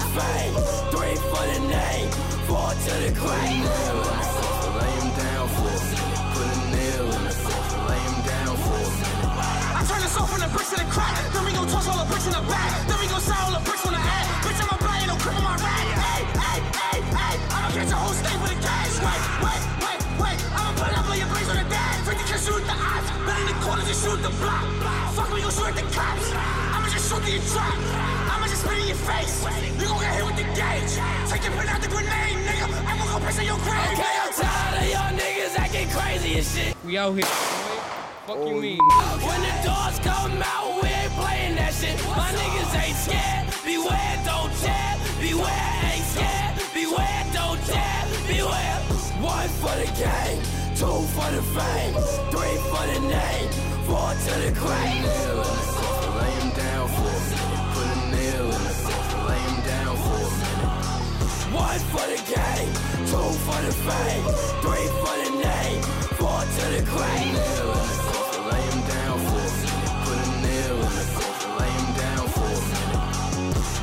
the fame, three for the name, four to the grave. Lay him down for me, put a nail in it, lay him down for me. I turn this off from the bricks to the crack, then we gon' toss all the bricks in the back, then we gon' sell all the bricks on the ad. Bitch, I'm a blind, no crib on my rack. Hey, hey, hey, hey, I'ma catch a whole state with a cash. Wait, wait, wait, wait, I'ma put up on your brains on the dad. Freaking can shoot the eyes, better in the corners and shoot the block. Fuck, we gon' shoot at the cops. I'ma just shoot the trap. I'ma just spit in your face. You gon' get hit with the gauge. Take your pin out the grenade, nigga. I'ma go piss in your grave. Okay, I'm tired of y'all niggas acting crazy and shit. We out here. boy. Fuck you mean? When the doors come out, we ain't playing that shit. My niggas ain't scared. Beware, don't chat. Beware, ain't scared. Beware, don't chat. Beware. One for the game, two for the fame, three for the name, four to the grave. Two for the fame, three for the name, four to the grave. Nail in the lay him down for. Put a nail in the lay him down for.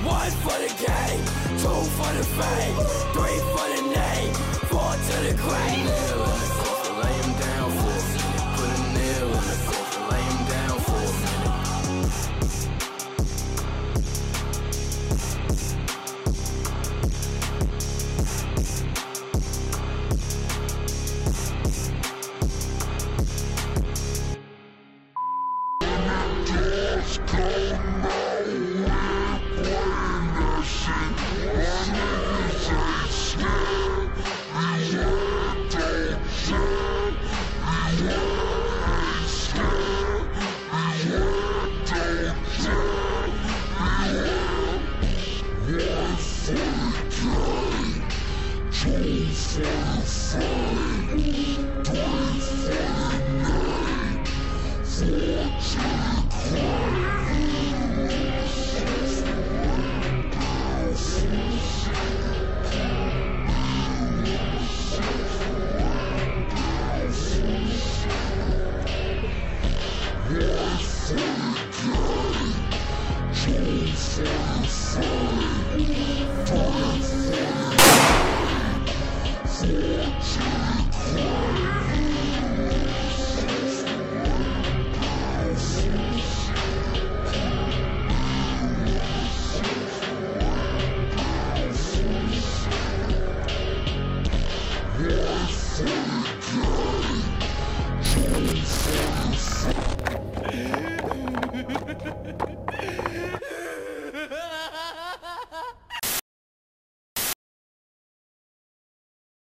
One for the game, two for the fame, three for the name, four to the grave. Nail in the lay him down for. Put a nail in the Let's go! One